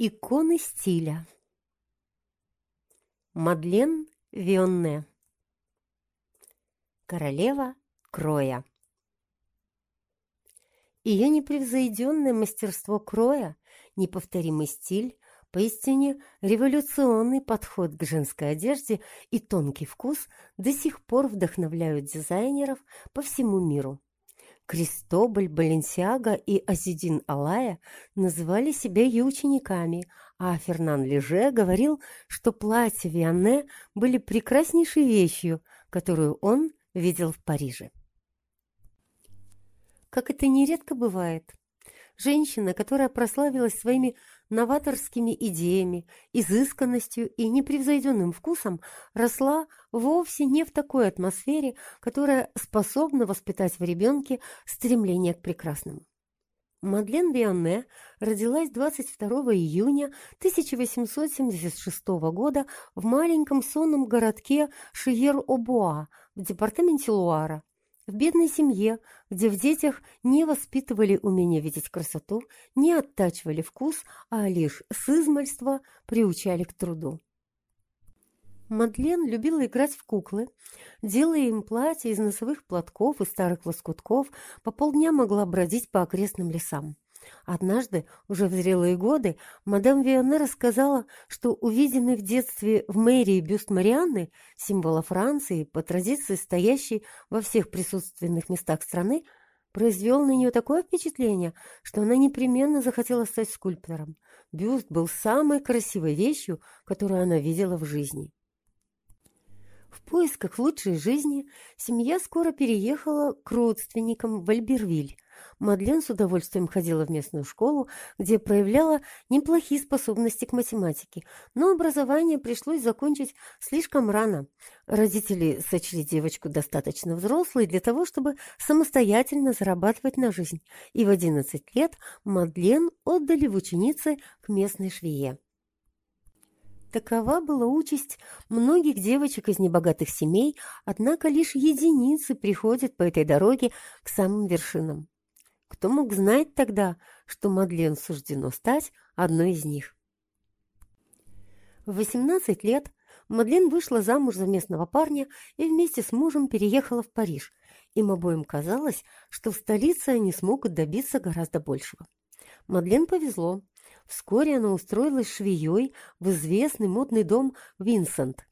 Иконы стиля. Мадлен Вионне. Королева кроя. Ее непревзойденное мастерство кроя, неповторимый стиль, поистине революционный подход к женской одежде и тонкий вкус до сих пор вдохновляют дизайнеров по всему миру. Кристобаль, Баленсиага и Азидин Алая называли себя ее учениками, а Фернан Леже говорил, что платья Вианне были прекраснейшей вещью, которую он видел в Париже. Как это нередко бывает, женщина, которая прославилась своими новаторскими идеями, изысканностью и непревзойденным вкусом росла вовсе не в такой атмосфере, которая способна воспитать в ребенке стремление к прекрасному. Мадлен Вионне родилась 22 июня 1876 года в маленьком сонном городке Шиер-Обуа в департаменте Луара, в бедной семье, где в детях не воспитывали умение видеть красоту, не оттачивали вкус, а лишь с измальства приучали к труду. Мадлен любила играть в куклы, делая им платья из носовых платков и старых лоскутков, по полдня могла бродить по окрестным лесам. Однажды, уже в зрелые годы, мадам Вионне рассказала, что увиденный в детстве в мэрии бюст Марианны, символа Франции, по традиции стоящий во всех присутственных местах страны, произвел на нее такое впечатление, что она непременно захотела стать скульптором. Бюст был самой красивой вещью, которую она видела в жизни. В поисках лучшей жизни семья скоро переехала к родственникам в Альбервиль, Мадлен с удовольствием ходила в местную школу, где проявляла неплохие способности к математике, но образование пришлось закончить слишком рано. Родители сочли девочку достаточно взрослой для того, чтобы самостоятельно зарабатывать на жизнь, и в 11 лет Мадлен отдали в ученицы к местной швее. Такова была участь многих девочек из небогатых семей, однако лишь единицы приходят по этой дороге к самым вершинам. Кто мог знать тогда, что Мадлен суждено стать одной из них? В 18 лет Мадлен вышла замуж за местного парня и вместе с мужем переехала в Париж. Им обоим казалось, что в столице они смогут добиться гораздо большего. Мадлен повезло. Вскоре она устроилась швеей в известный модный дом Винсент.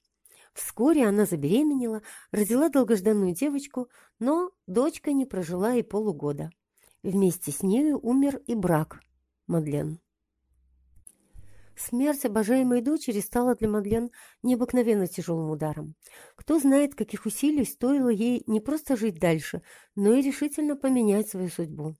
Вскоре она забеременела, родила долгожданную девочку, но дочка не прожила и полугода. Вместе с нею умер и брак Мадлен. Смерть обожаемой дочери стала для Мадлен необыкновенно тяжелым ударом. Кто знает, каких усилий стоило ей не просто жить дальше, но и решительно поменять свою судьбу.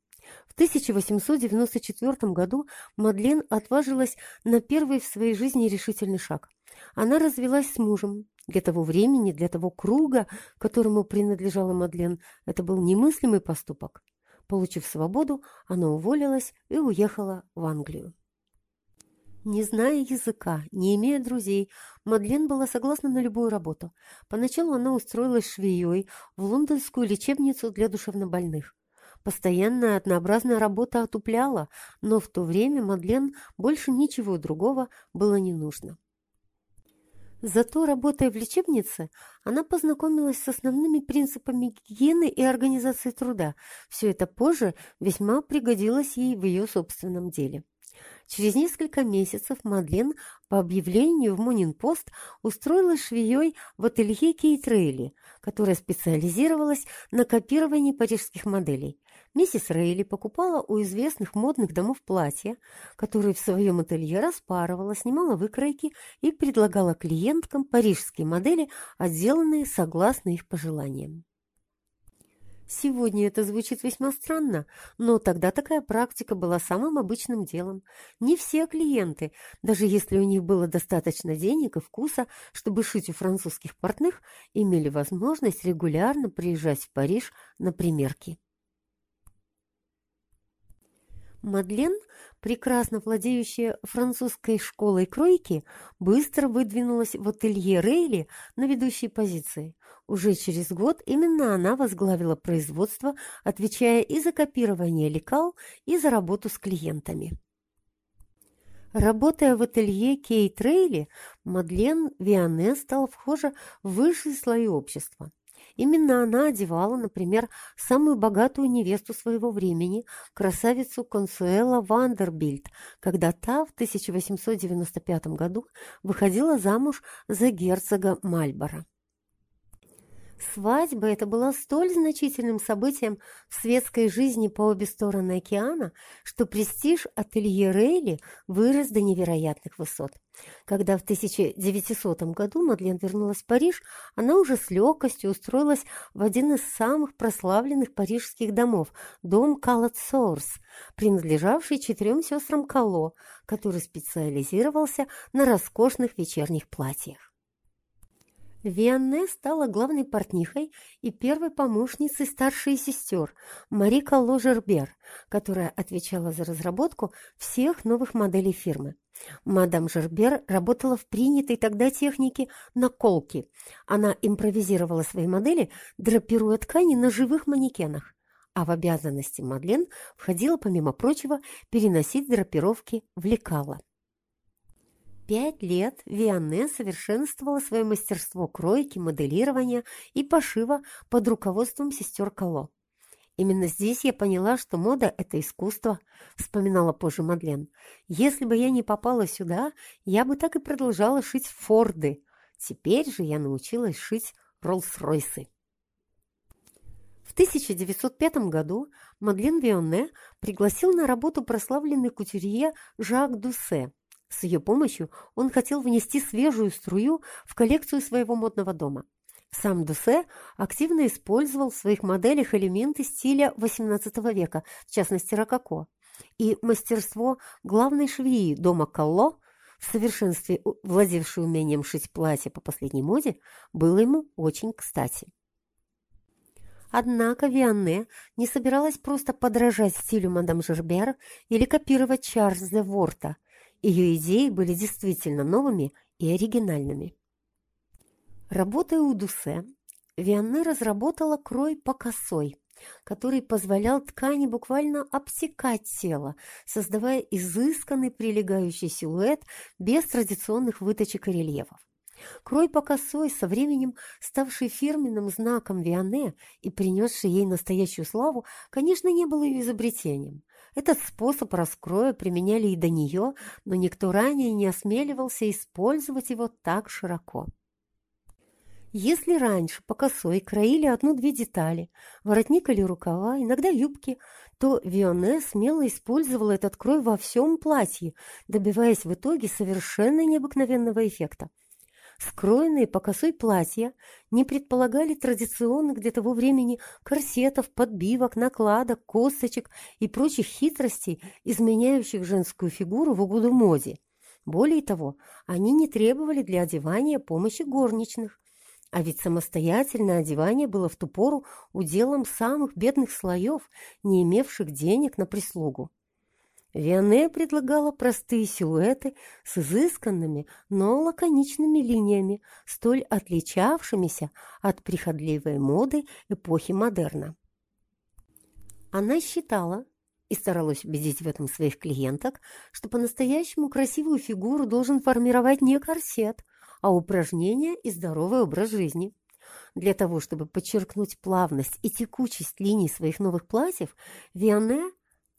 В 1894 году Мадлен отважилась на первый в своей жизни решительный шаг. Она развелась с мужем. Для того времени, для того круга, которому принадлежала Мадлен, это был немыслимый поступок. Получив свободу, она уволилась и уехала в Англию. Не зная языка, не имея друзей, Мадлен была согласна на любую работу. Поначалу она устроилась швеей в лондонскую лечебницу для душевнобольных. Постоянная однообразная работа отупляла, но в то время Мадлен больше ничего другого было не нужно. Зато, работая в лечебнице, она познакомилась с основными принципами гигиены и организации труда. Все это позже весьма пригодилось ей в ее собственном деле. Через несколько месяцев Мадлен по объявлению в Мунин-Пост устроилась швеей в ателье Кейтрейли, которая специализировалась на копировании парижских моделей. Миссис Рейли покупала у известных модных домов платья, которые в своем ателье распарывала, снимала выкройки и предлагала клиенткам парижские модели, отделанные согласно их пожеланиям. Сегодня это звучит весьма странно, но тогда такая практика была самым обычным делом. Не все клиенты, даже если у них было достаточно денег и вкуса, чтобы шить у французских портных, имели возможность регулярно приезжать в Париж на примерки. Мадлен, прекрасно владеющая французской школой кройки, быстро выдвинулась в ателье Рейли на ведущей позиции. Уже через год именно она возглавила производство, отвечая и за копирование лекал, и за работу с клиентами. Работая в ателье Кейт Рейли, Мадлен Виане стала вхожа в высшие слои общества. Именно она одевала, например, самую богатую невесту своего времени, красавицу Консуэла Вандербильд, когда та в 1895 году выходила замуж за герцога Мальборо. Свадьба эта была столь значительным событием в светской жизни по обе стороны океана, что престиж ателье Рейли вырос до невероятных высот. Когда в 1900 году Мадлен вернулась в Париж, она уже с легкостью устроилась в один из самых прославленных парижских домов – дом Калат Сорс, принадлежавший четырем сестрам Кало, который специализировался на роскошных вечерних платьях. Вианне стала главной портнихой и первой помощницей старшей сестер Мари Калло Жербер, которая отвечала за разработку всех новых моделей фирмы. Мадам Жербер работала в принятой тогда технике наколки. Она импровизировала свои модели, драпируя ткани на живых манекенах. А в обязанности Мадлен входило, помимо прочего, переносить драпировки в лекало пять лет Вианне совершенствовала свое мастерство кройки, моделирования и пошива под руководством сестер Кало. «Именно здесь я поняла, что мода – это искусство», – вспоминала позже Мадлен. «Если бы я не попала сюда, я бы так и продолжала шить Форды. Теперь же я научилась шить Роллс-Ройсы». В 1905 году Мадлен Вионне пригласил на работу прославленный кутюрье Жак Дусе – с ее помощью он хотел внести свежую струю в коллекцию своего модного дома. Сам Дусе активно использовал в своих моделях элементы стиля XVIII века, в частности рококо. И мастерство главной швеи дома Калло, в совершенстве владевшей умением шить платья по последней моде, было ему очень кстати. Однако Вианне не собиралась просто подражать стилю мадам Жербер или копировать Чарльза Ворта – ее идеи были действительно новыми и оригинальными. Работая у Дусе, Вианне разработала крой по косой, который позволял ткани буквально обсекать тело, создавая изысканный прилегающий силуэт без традиционных выточек и рельефов. Крой по косой, со временем ставший фирменным знаком Виане и принесший ей настоящую славу, конечно, не был ее изобретением. Этот способ раскроя применяли и до нее, но никто ранее не осмеливался использовать его так широко. Если раньше по косой краили одну-две детали, воротник или рукава, иногда юбки, то Вионе смело использовала этот крой во всем платье, добиваясь в итоге совершенно необыкновенного эффекта. Скроенные по косой платья не предполагали традиционных для того времени корсетов, подбивок, накладок, косточек и прочих хитростей, изменяющих женскую фигуру в угоду моде. Более того, они не требовали для одевания помощи горничных. А ведь самостоятельное одевание было в ту пору уделом самых бедных слоев, не имевших денег на прислугу. Виане предлагала простые силуэты с изысканными, но лаконичными линиями, столь отличавшимися от прихотливой моды эпохи модерна. Она считала, и старалась убедить в этом своих клиенток, что по-настоящему красивую фигуру должен формировать не корсет, а упражнения и здоровый образ жизни. Для того, чтобы подчеркнуть плавность и текучесть линий своих новых платьев, Виане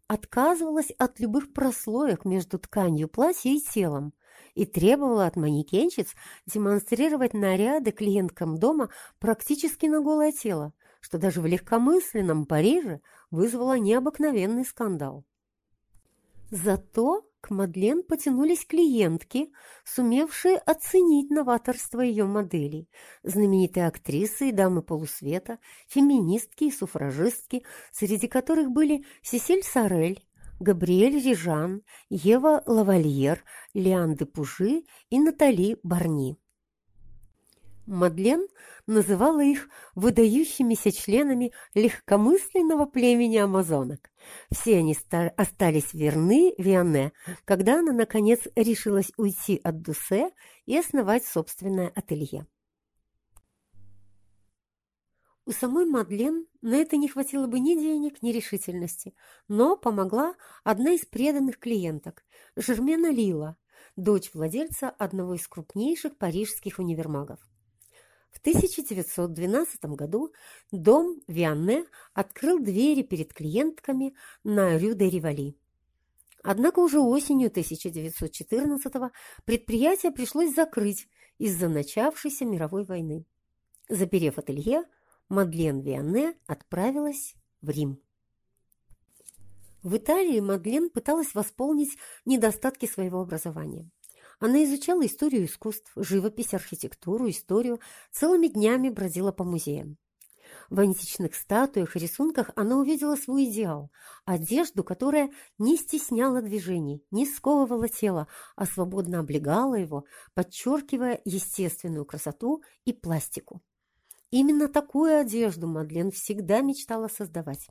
отказывалась от любых прослоек между тканью платья и телом и требовала от манекенщиц демонстрировать наряды клиенткам дома практически на голое тело, что даже в легкомысленном Париже вызвало необыкновенный скандал. Зато к Мадлен потянулись клиентки, сумевшие оценить новаторство ее моделей. Знаменитые актрисы и дамы полусвета, феминистки и суфражистки, среди которых были Сесиль Сорель, Габриэль Рижан, Ева Лавальер, Лиан де Пужи и Натали Барни. Мадлен называла их выдающимися членами легкомысленного племени амазонок. Все они остались верны Виане, когда она, наконец, решилась уйти от Дусе и основать собственное ателье. У самой Мадлен на это не хватило бы ни денег, ни решительности, но помогла одна из преданных клиенток, Жермена Лила, дочь владельца одного из крупнейших парижских универмагов. В 1912 году дом Вианне открыл двери перед клиентками на Рю-де-Ривали. Однако уже осенью 1914 предприятие пришлось закрыть из-за начавшейся мировой войны. Заперев ателье, Мадлен Вианне отправилась в Рим. В Италии Мадлен пыталась восполнить недостатки своего образования. Она изучала историю искусств, живопись, архитектуру, историю, целыми днями бродила по музеям. В античных статуях и рисунках она увидела свой идеал – одежду, которая не стесняла движений, не сковывала тело, а свободно облегала его, подчеркивая естественную красоту и пластику. Именно такую одежду Мадлен всегда мечтала создавать.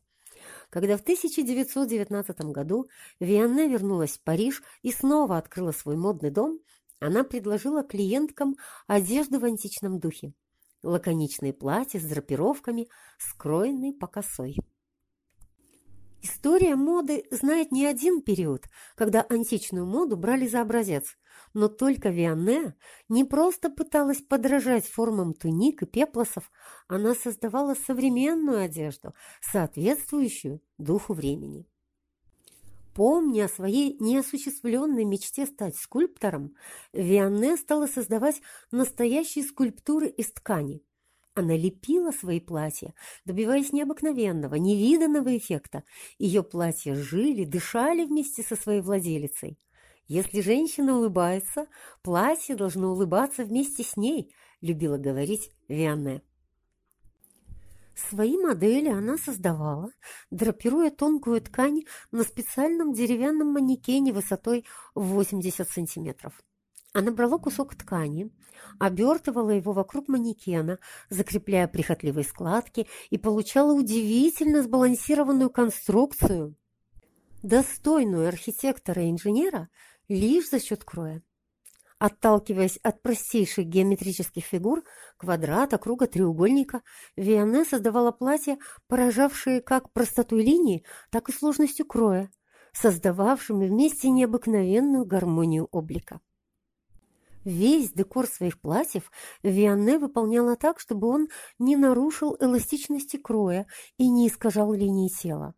Когда в 1919 году Вианне вернулась в Париж и снова открыла свой модный дом, она предложила клиенткам одежду в античном духе. Лаконичные платья с драпировками, скроенные по косой. История моды знает не один период, когда античную моду брали за образец, но только Вианне не просто пыталась подражать формам туник и пеплосов, она создавала современную одежду, соответствующую духу времени. Помня о своей неосуществленной мечте стать скульптором, Вианне стала создавать настоящие скульптуры из ткани. Она лепила свои платья, добиваясь необыкновенного, невиданного эффекта. Ее платья жили, дышали вместе со своей владелицей. Если женщина улыбается, платье должно улыбаться вместе с ней, любила говорить Вианне. Свои модели она создавала, драпируя тонкую ткань на специальном деревянном манекене высотой 80 сантиметров. Она брала кусок ткани, обертывала его вокруг манекена, закрепляя прихотливые складки и получала удивительно сбалансированную конструкцию, достойную архитектора и инженера лишь за счет кроя. Отталкиваясь от простейших геометрических фигур, квадрата, круга, треугольника, Вианне создавала платья, поражавшие как простотой линии, так и сложностью кроя, создававшими вместе необыкновенную гармонию облика. Весь декор своих платьев Вианне выполняла так, чтобы он не нарушил эластичности кроя и не искажал линии тела.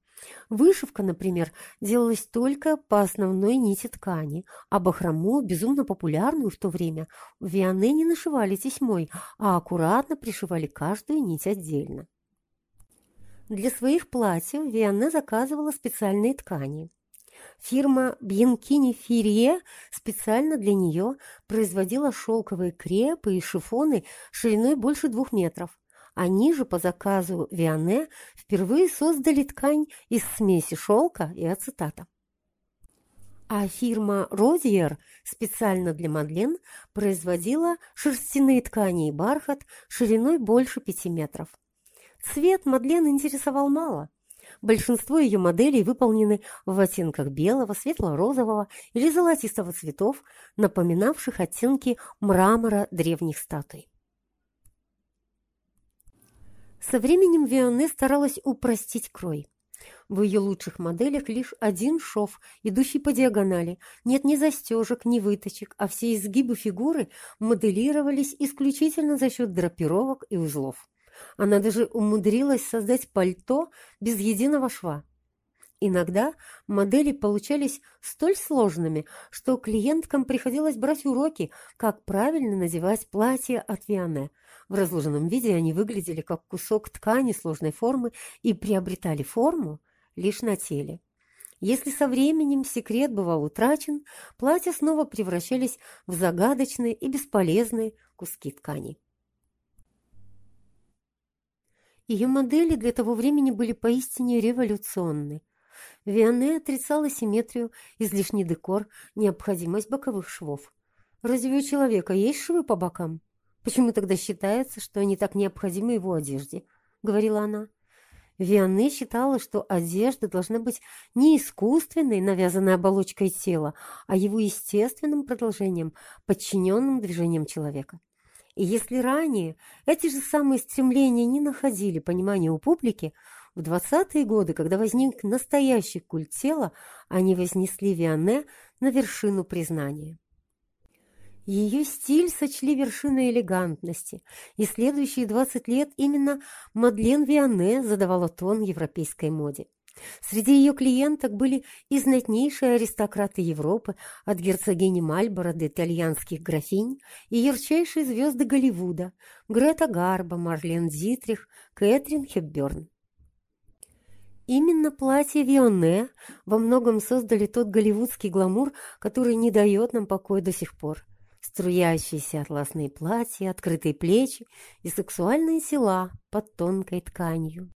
Вышивка, например, делалась только по основной нити ткани, а бахрому, безумно популярную в то время, вианы не нашивали тесьмой, а аккуратно пришивали каждую нить отдельно. Для своих платьев Вианне заказывала специальные ткани. Фирма Бьянкини Фирье специально для нее производила шелковые крепы и шифоны шириной больше двух метров, они же по заказу Виане впервые создали ткань из смеси шелка и ацетата. А фирма «Розиер» специально для Мадлен производила шерстяные ткани и бархат шириной больше пяти метров. Цвет Мадлен интересовал мало. Большинство ее моделей выполнены в оттенках белого, светло-розового или золотистого цветов, напоминавших оттенки мрамора древних статуй. Со временем Вионе старалась упростить крой. В ее лучших моделях лишь один шов, идущий по диагонали. Нет ни застежек, ни выточек, а все изгибы фигуры моделировались исключительно за счет драпировок и узлов. Она даже умудрилась создать пальто без единого шва. Иногда модели получались столь сложными, что клиенткам приходилось брать уроки, как правильно надевать платье от Виане – в разложенном виде они выглядели как кусок ткани сложной формы и приобретали форму лишь на теле. Если со временем секрет бывал утрачен, платья снова превращались в загадочные и бесполезные куски ткани. Ее модели для того времени были поистине революционны. Виане отрицала симметрию, излишний декор, необходимость боковых швов. Разве у человека есть швы по бокам? Почему тогда считается, что они так необходимы его одежде? Говорила она. Вианне считала, что одежда должна быть не искусственной, навязанной оболочкой тела, а его естественным продолжением, подчиненным движением человека. И если ранее эти же самые стремления не находили понимания у публики, в 20-е годы, когда возник настоящий культ тела, они вознесли Вианне на вершину признания. Ее стиль сочли вершиной элегантности, и следующие 20 лет именно Мадлен Вианне задавала тон европейской моде. Среди ее клиенток были и знатнейшие аристократы Европы, от герцогини Мальборо до итальянских графинь, и ярчайшие звезды Голливуда – Грета Гарба, Марлен Дитрих, Кэтрин Хепберн. Именно платья Вионе во многом создали тот голливудский гламур, который не дает нам покоя до сих пор. Струящиеся атласные платья, открытые плечи и сексуальные тела под тонкой тканью.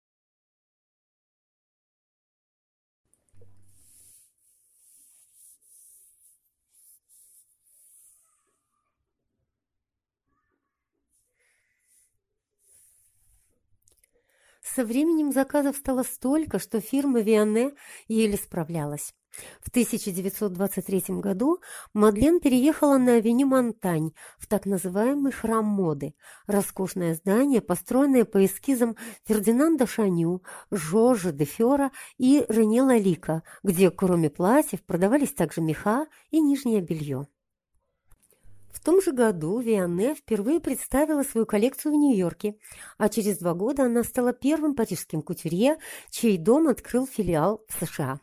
Со временем заказов стало столько, что фирма Вианне еле справлялась. В 1923 году Мадлен переехала на авеню Монтань в так называемый «Храм моды» – роскошное здание, построенное по эскизам Фердинанда Шаню, Жоржа де Фера и Рене Лалика, где кроме платьев продавались также меха и нижнее белье. В том же году Вианне впервые представила свою коллекцию в Нью-Йорке, а через два года она стала первым парижским кутюрье, чей дом открыл филиал в США.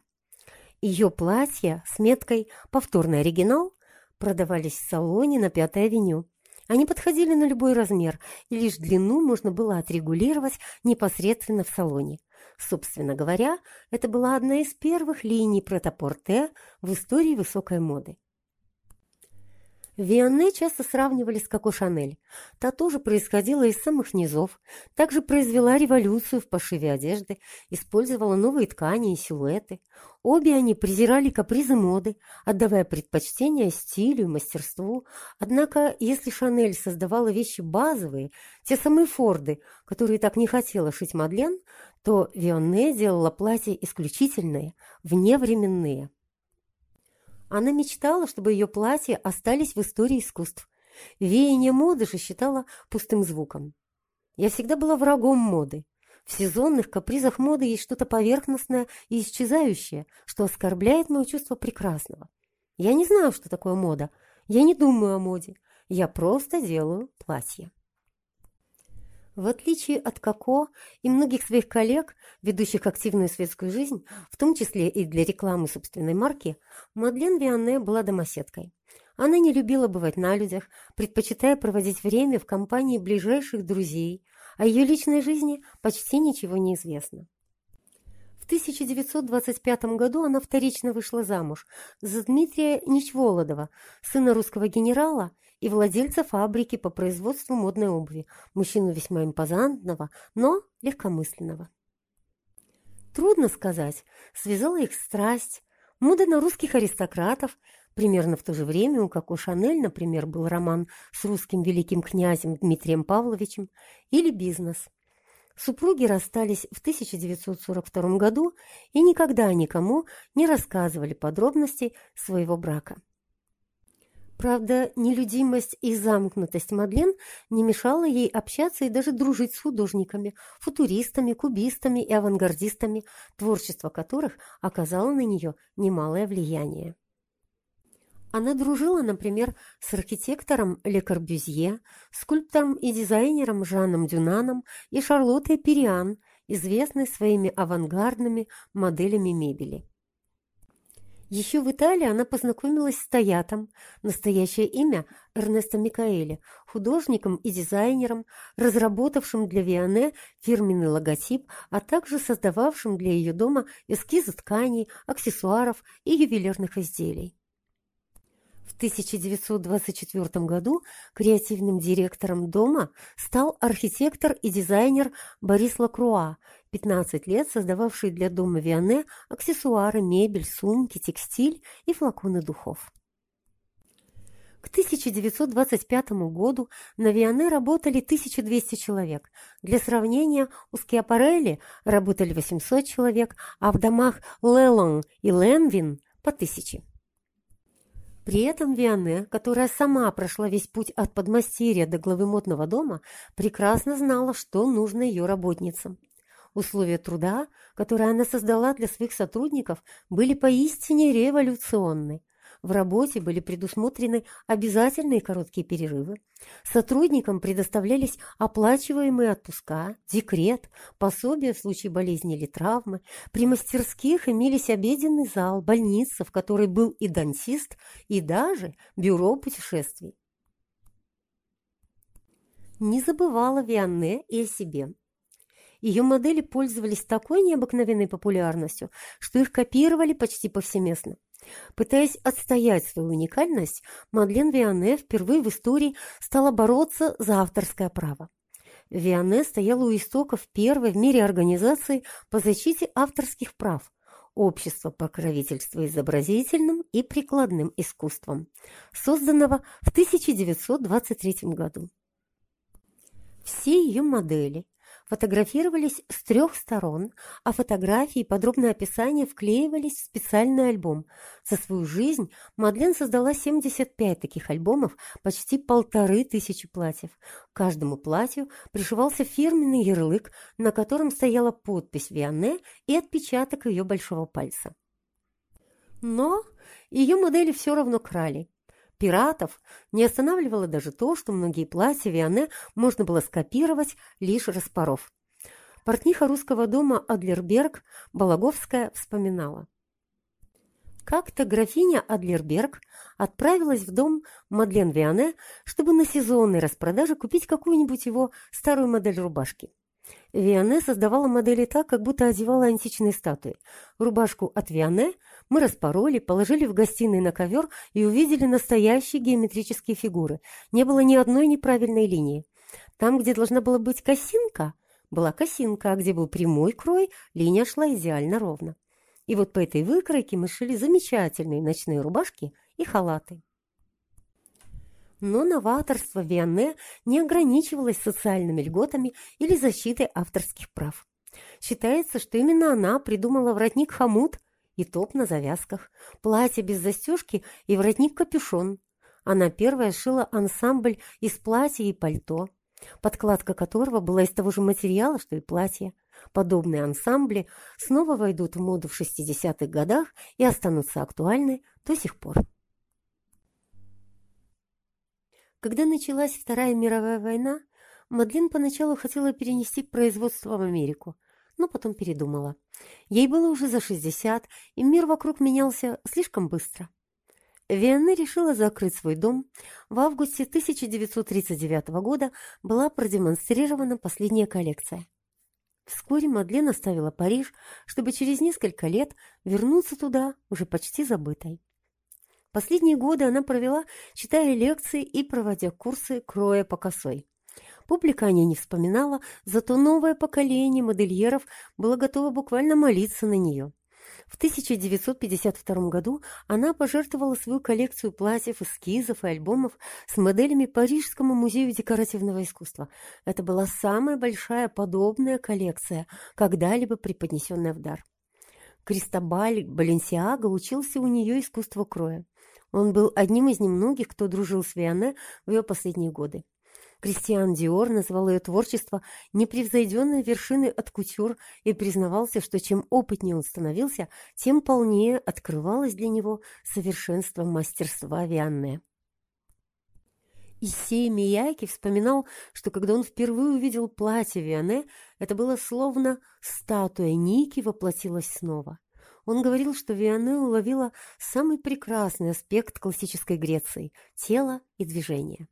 Ее платья с меткой «Повторный оригинал» продавались в салоне на Пятой авеню. Они подходили на любой размер, и лишь длину можно было отрегулировать непосредственно в салоне. Собственно говоря, это была одна из первых линий претапорте в истории высокой моды. Вианне часто сравнивали с Коко Шанель. Та тоже происходила из самых низов, также произвела революцию в пошиве одежды, использовала новые ткани и силуэты. Обе они презирали капризы моды, отдавая предпочтение стилю и мастерству. Однако, если Шанель создавала вещи базовые, те самые Форды, которые так не хотела шить Мадлен, то Вионне делала платья исключительные, вневременные. Она мечтала, чтобы ее платья остались в истории искусств. Веяние моды же считала пустым звуком. Я всегда была врагом моды. В сезонных капризах моды есть что-то поверхностное и исчезающее, что оскорбляет мое чувство прекрасного. Я не знаю, что такое мода. Я не думаю о моде. Я просто делаю платье. В отличие от Коко и многих своих коллег, ведущих активную светскую жизнь, в том числе и для рекламы собственной марки, Мадлен Вианне была домоседкой. Она не любила бывать на людях, предпочитая проводить время в компании ближайших друзей, о ее личной жизни почти ничего не известно. В 1925 году она вторично вышла замуж за Дмитрия Ничволодова, сына русского генерала и владельца фабрики по производству модной обуви, мужчину весьма импозантного, но легкомысленного. Трудно сказать, связала их страсть, мода на русских аристократов, примерно в то же время, у Шанель, например, был роман с русским великим князем Дмитрием Павловичем, или бизнес. Супруги расстались в 1942 году и никогда никому не рассказывали подробностей своего брака. Правда, нелюдимость и замкнутость Мадлен не мешала ей общаться и даже дружить с художниками, футуристами, кубистами и авангардистами, творчество которых оказало на нее немалое влияние. Она дружила, например, с архитектором Ле Корбюзье, скульптором и дизайнером Жаном Дюнаном и Шарлоттой Периан, известной своими авангардными моделями мебели. Еще в Италии она познакомилась с Таятом, настоящее имя Эрнесто Микаэли, художником и дизайнером, разработавшим для Виане фирменный логотип, а также создававшим для ее дома эскизы тканей, аксессуаров и ювелирных изделий. В 1924 году креативным директором дома стал архитектор и дизайнер Борис Лакруа, 15 лет создававший для дома Виане аксессуары, мебель, сумки, текстиль и флаконы духов. К 1925 году на Виане работали 1200 человек. Для сравнения, у Скиапарелли работали 800 человек, а в домах Лелон и Ленвин по тысяче. При этом Вианне, которая сама прошла весь путь от подмастерья до главы модного дома, прекрасно знала, что нужно ее работницам. Условия труда, которые она создала для своих сотрудников, были поистине революционны. В работе были предусмотрены обязательные короткие перерывы. Сотрудникам предоставлялись оплачиваемые отпуска, декрет, пособия в случае болезни или травмы. При мастерских имелись обеденный зал, больница, в которой был и дантист, и даже бюро путешествий. Не забывала Вианне и о себе. Ее модели пользовались такой необыкновенной популярностью, что их копировали почти повсеместно. Пытаясь отстоять свою уникальность, Мадлен Виане впервые в истории стала бороться за авторское право. Виане стояла у истоков первой в мире организации по защите авторских прав Общество покровительства изобразительным и прикладным искусством, созданного в 1923 году. Все ее модели фотографировались с трех сторон, а фотографии и подробное описание вклеивались в специальный альбом. За свою жизнь Мадлен создала 75 таких альбомов, почти полторы тысячи платьев. К каждому платью пришивался фирменный ярлык, на котором стояла подпись Вианне и отпечаток ее большого пальца. Но ее модели все равно крали. Пиратов не останавливало даже то, что многие платья Виане можно было скопировать, лишь распоров. Портниха русского дома Адлерберг Балаговская вспоминала. Как-то графиня Адлерберг отправилась в дом Мадлен Виане, чтобы на сезонной распродаже купить какую-нибудь его старую модель рубашки. Виане создавала модели так, как будто одевала античные статуи. Рубашку от Виане мы распороли, положили в гостиной на ковер и увидели настоящие геометрические фигуры. Не было ни одной неправильной линии. Там, где должна была быть косинка, была косинка, а где был прямой крой, линия шла идеально ровно. И вот по этой выкройке мы шили замечательные ночные рубашки и халаты. Но новаторство Вианне не ограничивалось социальными льготами или защитой авторских прав. Считается, что именно она придумала воротник-хомут и топ на завязках, платье без застежки и воротник-капюшон. Она первая шила ансамбль из платья и пальто, подкладка которого была из того же материала, что и платье. Подобные ансамбли снова войдут в моду в 60-х годах и останутся актуальны до сих пор. Когда началась Вторая мировая война, Мадлен поначалу хотела перенести производство в Америку, но потом передумала. Ей было уже за 60, и мир вокруг менялся слишком быстро. Вианне решила закрыть свой дом. В августе 1939 года была продемонстрирована последняя коллекция. Вскоре Мадлен оставила Париж, чтобы через несколько лет вернуться туда, уже почти забытой. Последние годы она провела, читая лекции и проводя курсы кроя по косой. Публика о ней не вспоминала, зато новое поколение модельеров было готово буквально молиться на нее. В 1952 году она пожертвовала свою коллекцию платьев, эскизов и альбомов с моделями Парижскому музею декоративного искусства. Это была самая большая подобная коллекция, когда-либо преподнесенная в дар. Кристобаль Баленсиаго учился у нее искусству кроя. Он был одним из немногих, кто дружил с Виане в ее последние годы. Кристиан Диор назвал ее творчество непревзойденной вершиной от кутюр и признавался, что чем опытнее он становился, тем полнее открывалось для него совершенство мастерства Вианне. Исей Мияки вспоминал, что когда он впервые увидел платье Виане, это было словно статуя Ники воплотилась снова. Он говорил, что Виане уловила самый прекрасный аспект классической Греции – тело и движение.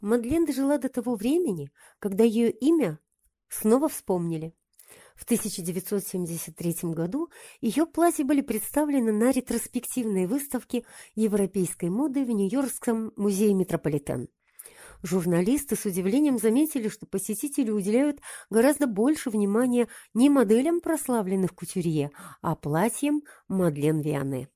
Мадлен дожила до того времени, когда ее имя снова вспомнили. В 1973 году ее платья были представлены на ретроспективной выставке европейской моды в Нью-Йоркском музее Метрополитен. Журналисты с удивлением заметили, что посетители уделяют гораздо больше внимания не моделям прославленных кутюрье, а платьям Мадлен Виане.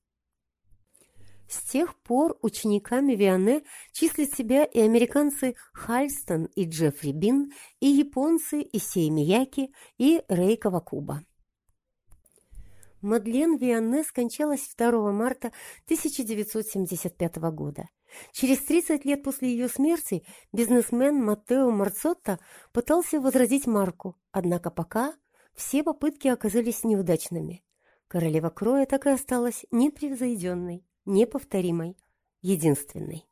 С тех пор учениками Виане числят себя и американцы Хальстон и Джеффри Бин, и японцы Исей Мияки и Рей Кавакуба. Мадлен Вианне скончалась 2 марта 1975 года. Через 30 лет после ее смерти бизнесмен Маттео Марцотто пытался возродить марку, однако пока все попытки оказались неудачными. Королева Кроя так и осталась непревзойденной, неповторимой, единственной.